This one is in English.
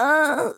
Oh,